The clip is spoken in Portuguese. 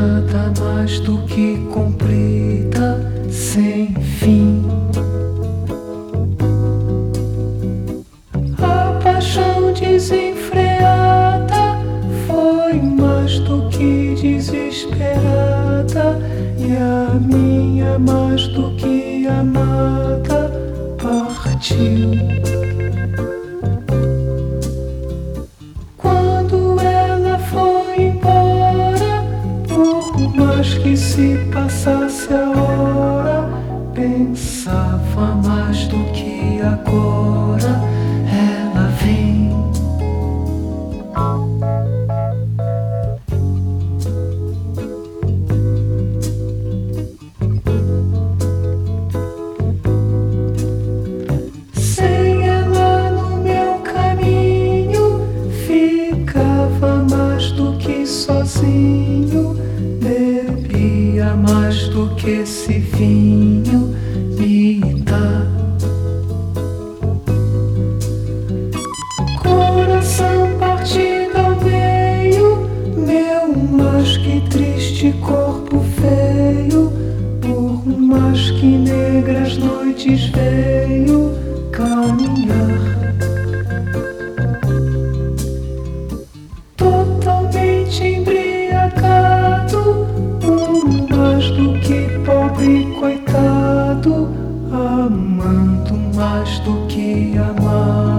caminhada mais do que cumprida, sem fim. A paixão desenfreada foi mais do que desesperada, e a minha mais do que amada partiu. agora ela vem. Sem ela no meu caminho ficava mais do que sozinho, bebia mais do que se vinha noites venho caminhar totalmente embriagado, um mais do que pobre coitado, amando mais do que amar.